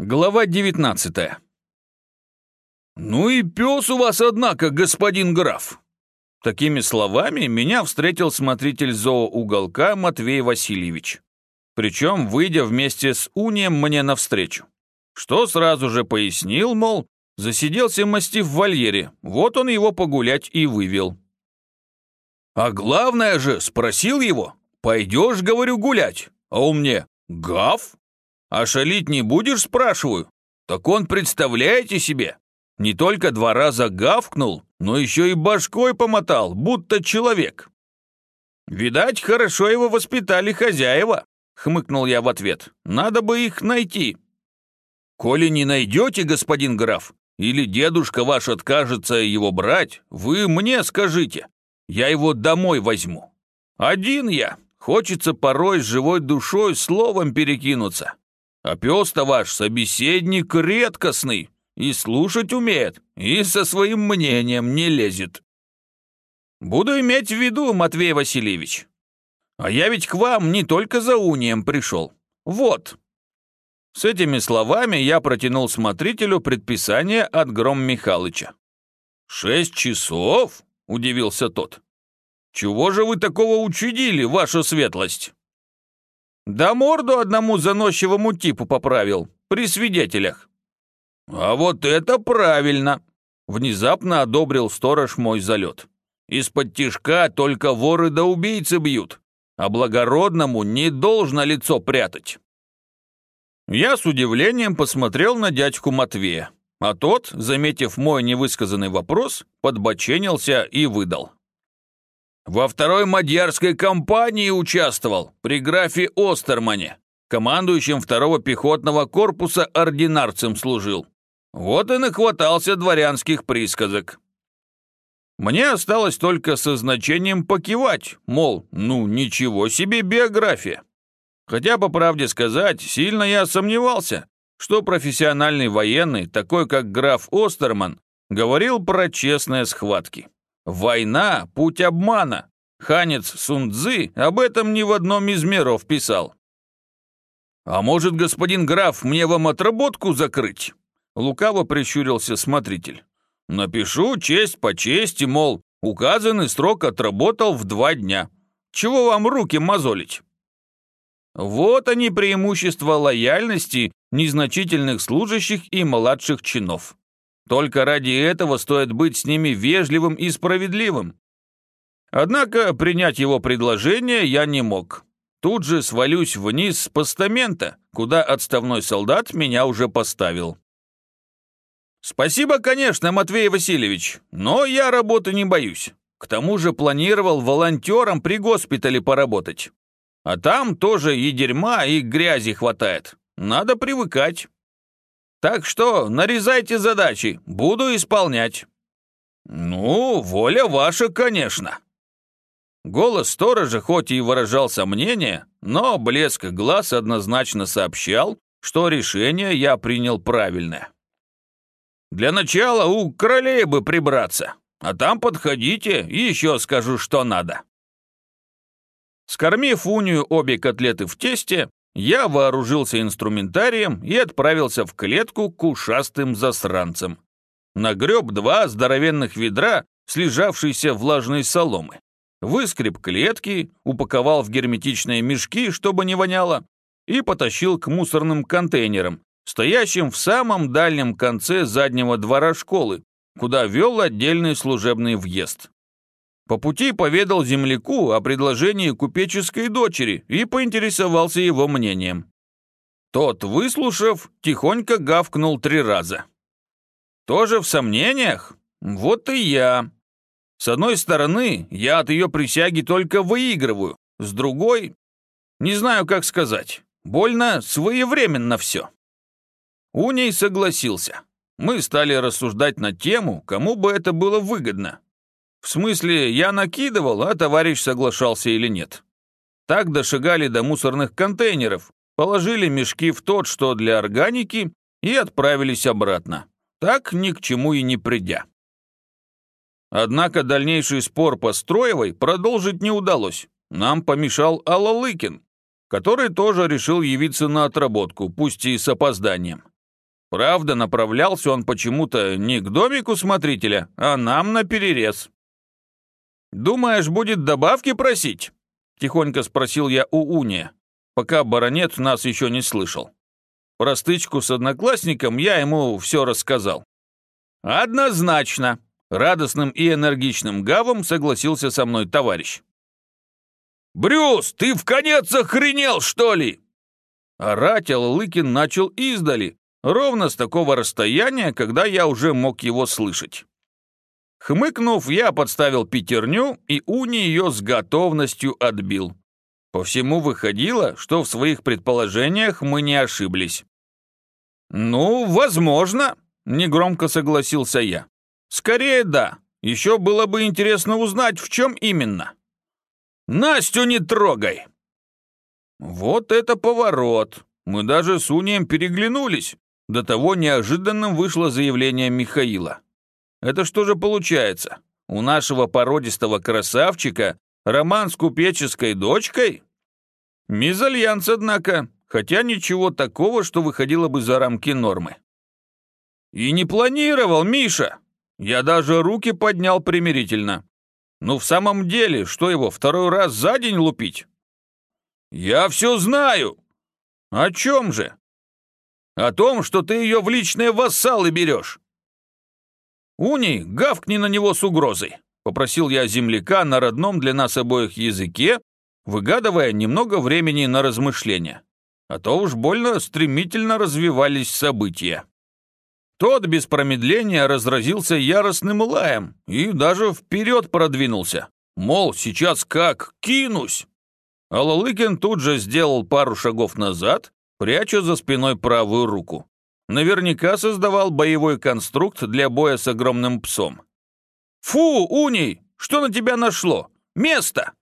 Глава 19 «Ну и пес у вас, однако, господин граф!» Такими словами меня встретил смотритель зооуголка Матвей Васильевич. Причем, выйдя вместе с Унием мне навстречу. Что сразу же пояснил, мол, засиделся мастив в вольере, вот он его погулять и вывел. А главное же, спросил его, пойдешь, говорю, гулять, а он мне, гав? А шалить не будешь, спрашиваю? Так он, представляете себе, не только два раза гавкнул, но еще и башкой помотал, будто человек. «Видать, хорошо его воспитали хозяева», — хмыкнул я в ответ. «Надо бы их найти». «Коли не найдете, господин граф, или дедушка ваш откажется его брать, вы мне скажите. Я его домой возьму. Один я. Хочется порой с живой душой словом перекинуться. А пес-то ваш собеседник редкостный, и слушать умеет, и со своим мнением не лезет. Буду иметь в виду, Матвей Васильевич. А я ведь к вам не только за унием пришел. Вот. С этими словами я протянул смотрителю предписание от Гром Михалыча. «Шесть часов?» – удивился тот. «Чего же вы такого учудили, ваша светлость?» Да морду одному заносчивому типу поправил, при свидетелях. А вот это правильно, внезапно одобрил сторож мой залет. Из-под тишка только воры да убийцы бьют, а благородному не должно лицо прятать. Я с удивлением посмотрел на дядьку Матвея, а тот, заметив мой невысказанный вопрос, подбоченился и выдал. Во второй мадьярской кампании участвовал при графе Остермане, командующим второго пехотного корпуса ординарцем служил. Вот и нахватался дворянских присказок. Мне осталось только со значением покивать, мол, ну ничего себе биография. Хотя, по правде сказать, сильно я сомневался, что профессиональный военный, такой как граф Остерман, говорил про честные схватки. «Война – путь обмана». Ханец Сунцзы об этом ни в одном из миров писал. «А может, господин граф, мне вам отработку закрыть?» Лукаво прищурился смотритель. «Напишу честь по чести, мол, указанный срок отработал в два дня. Чего вам руки мозолить?» Вот они преимущества лояльности незначительных служащих и младших чинов. Только ради этого стоит быть с ними вежливым и справедливым. Однако принять его предложение я не мог. Тут же свалюсь вниз с постамента, куда отставной солдат меня уже поставил. Спасибо, конечно, Матвей Васильевич, но я работы не боюсь. К тому же планировал волонтером при госпитале поработать. А там тоже и дерьма, и грязи хватает. Надо привыкать. Так что нарезайте задачи, буду исполнять». «Ну, воля ваша, конечно». Голос сторожа хоть и выражал сомнение, но блеск глаз однозначно сообщал, что решение я принял правильное. «Для начала у королей бы прибраться, а там подходите и еще скажу, что надо». Скормив унию обе котлеты в тесте, я вооружился инструментарием и отправился в клетку к ушастым засранцам. Нагреб два здоровенных ведра, слежавшейся влажной соломы. Выскреб клетки, упаковал в герметичные мешки, чтобы не воняло, и потащил к мусорным контейнерам, стоящим в самом дальнем конце заднего двора школы, куда вел отдельный служебный въезд. По пути поведал земляку о предложении купеческой дочери и поинтересовался его мнением. Тот, выслушав, тихонько гавкнул три раза. «Тоже в сомнениях? Вот и я. С одной стороны, я от ее присяги только выигрываю, с другой... Не знаю, как сказать. Больно своевременно все». Уней согласился. Мы стали рассуждать на тему, кому бы это было выгодно. В смысле, я накидывал, а товарищ соглашался или нет. Так дошагали до мусорных контейнеров, положили мешки в тот, что для органики, и отправились обратно. Так ни к чему и не придя. Однако дальнейший спор по Строевой продолжить не удалось. Нам помешал Алалыкин, который тоже решил явиться на отработку, пусть и с опозданием. Правда, направлялся он почему-то не к домику смотрителя, а нам на перерез. «Думаешь, будет добавки просить?» — тихонько спросил я у Уния, пока баронет нас еще не слышал. Про стычку с одноклассником я ему все рассказал. «Однозначно!» — радостным и энергичным гавом согласился со мной товарищ. «Брюс, ты в конец охренел, что ли?» Орать Аллыкин начал издали, ровно с такого расстояния, когда я уже мог его слышать. Хмыкнув, я подставил пятерню, и Уни ее с готовностью отбил. По всему выходило, что в своих предположениях мы не ошиблись. «Ну, возможно», — негромко согласился я. «Скорее да. Еще было бы интересно узнать, в чем именно». «Настю не трогай!» Вот это поворот. Мы даже с Унием переглянулись. До того неожиданным вышло заявление Михаила. Это что же получается? У нашего породистого красавчика роман с купеческой дочкой? Мезальянс, однако, хотя ничего такого, что выходило бы за рамки нормы. И не планировал, Миша. Я даже руки поднял примирительно. Ну, в самом деле, что его, второй раз за день лупить? Я все знаю. О чем же? О том, что ты ее в личные вассалы берешь. «Уни, гавкни на него с угрозой», — попросил я земляка на родном для нас обоих языке, выгадывая немного времени на размышления. А то уж больно стремительно развивались события. Тот без промедления разразился яростным лаем и даже вперед продвинулся. Мол, сейчас как кинусь. Алалыкин тут же сделал пару шагов назад, пряча за спиной правую руку. Наверняка создавал боевой конструкт для боя с огромным псом. «Фу, Уний, что на тебя нашло? Место!»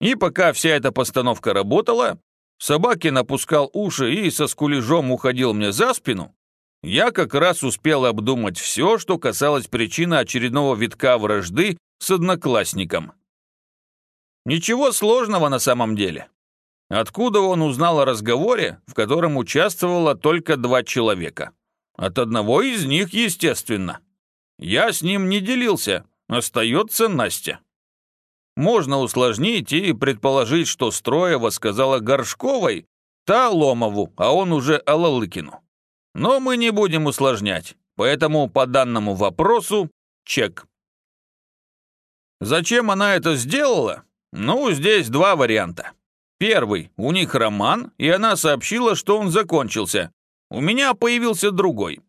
И пока вся эта постановка работала, Собакин опускал уши и со скулежом уходил мне за спину, я как раз успел обдумать все, что касалось причины очередного витка вражды с одноклассником. Ничего сложного на самом деле. Откуда он узнал о разговоре, в котором участвовало только два человека? От одного из них, естественно. Я с ним не делился, остается Настя. Можно усложнить и предположить, что Строева сказала Горшковой, та Ломову, а он уже Алалыкину. Но мы не будем усложнять, поэтому по данному вопросу чек. Зачем она это сделала? Ну, здесь два варианта. Первый, у них роман, и она сообщила, что он закончился. У меня появился другой.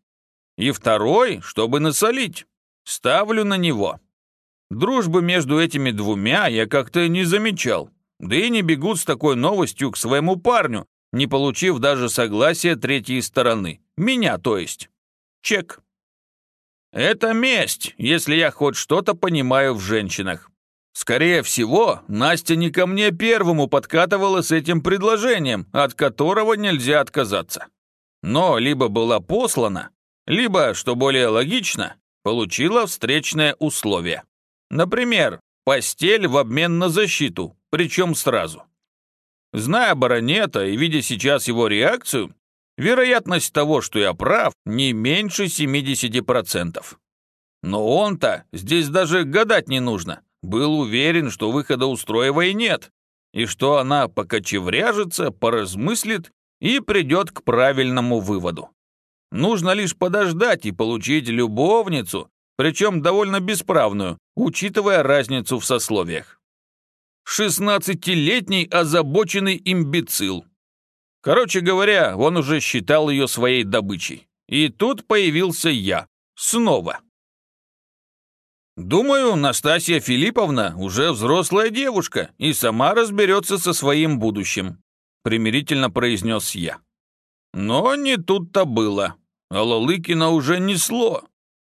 И второй, чтобы насолить. Ставлю на него. Дружбы между этими двумя я как-то не замечал. Да и не бегут с такой новостью к своему парню, не получив даже согласия третьей стороны. Меня, то есть. Чек. Это месть, если я хоть что-то понимаю в женщинах. Скорее всего, Настя не ко мне первому подкатывала с этим предложением, от которого нельзя отказаться. Но либо была послана, либо, что более логично, получила встречное условие. Например, постель в обмен на защиту, причем сразу. Зная баронета и видя сейчас его реакцию, вероятность того, что я прав, не меньше 70%. Но он-то здесь даже гадать не нужно был уверен, что выхода у Строевой нет, и что она покочевряжется, поразмыслит и придет к правильному выводу. Нужно лишь подождать и получить любовницу, причем довольно бесправную, учитывая разницу в сословиях. Шестнадцатилетний озабоченный имбецил. Короче говоря, он уже считал ее своей добычей. И тут появился я. Снова. Думаю, Настасья Филипповна уже взрослая девушка и сама разберется со своим будущим, примирительно произнес я. Но не тут-то было. А Лалыкина уже несло.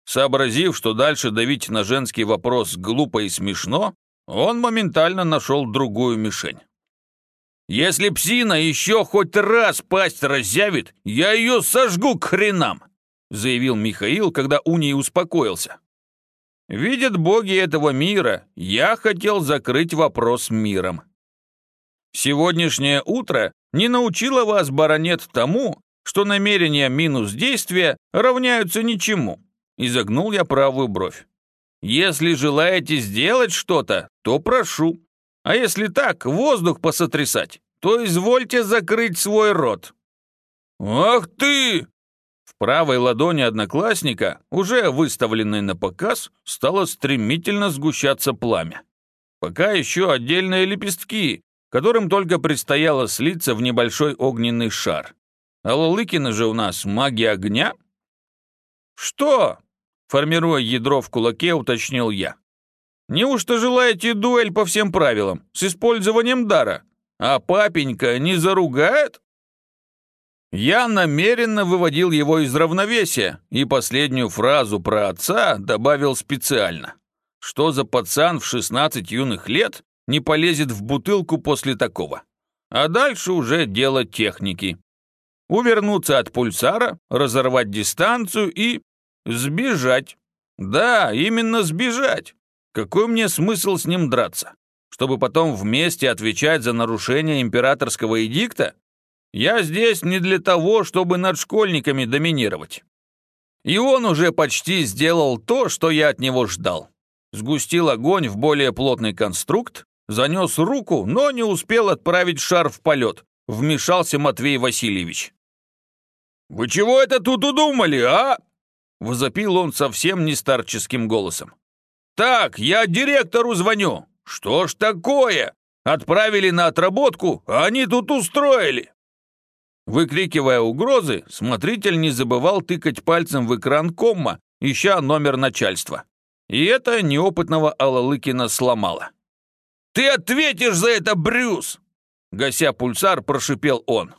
Сообразив, что дальше давить на женский вопрос глупо и смешно, он моментально нашел другую мишень. «Если псина еще хоть раз пасть разъявит, я ее сожгу к хренам!» заявил Михаил, когда Уний успокоился. Видят боги этого мира, я хотел закрыть вопрос миром. Сегодняшнее утро не научило вас, баронет, тому, что намерения минус действия равняются ничему. Изогнул я правую бровь. Если желаете сделать что-то, то прошу. А если так, воздух посотрясать, то извольте закрыть свой рот. Ах ты! Правой ладони одноклассника, уже выставленной на показ, стало стремительно сгущаться пламя. Пока еще отдельные лепестки, которым только предстояло слиться в небольшой огненный шар. А Лалыкина же у нас магия огня. «Что?» — формируя ядро в кулаке, уточнил я. «Неужто желаете дуэль по всем правилам, с использованием дара? А папенька не заругает?» Я намеренно выводил его из равновесия и последнюю фразу про отца добавил специально. Что за пацан в 16 юных лет не полезет в бутылку после такого? А дальше уже дело техники. Увернуться от пульсара, разорвать дистанцию и... сбежать. Да, именно сбежать. Какой мне смысл с ним драться? Чтобы потом вместе отвечать за нарушение императорского эдикта? Я здесь не для того, чтобы над школьниками доминировать. И он уже почти сделал то, что я от него ждал. Сгустил огонь в более плотный конструкт, занес руку, но не успел отправить шар в полет. Вмешался Матвей Васильевич. «Вы чего это тут удумали, а?» Возопил он совсем не старческим голосом. «Так, я директору звоню. Что ж такое? Отправили на отработку, а они тут устроили». Выкрикивая угрозы, смотритель не забывал тыкать пальцем в экран комма, ища номер начальства. И это неопытного Алалыкина сломало. «Ты ответишь за это, Брюс!» Гася пульсар, прошипел он.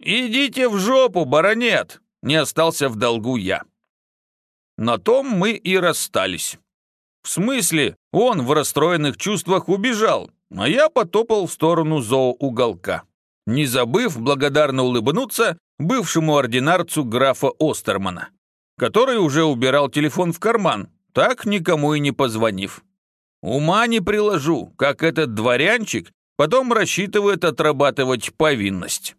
«Идите в жопу, баронет!» Не остался в долгу я. На том мы и расстались. В смысле, он в расстроенных чувствах убежал, а я потопал в сторону зооуголка не забыв благодарно улыбнуться бывшему ординарцу графа Остермана, который уже убирал телефон в карман, так никому и не позвонив. Ума не приложу, как этот дворянчик потом рассчитывает отрабатывать повинность.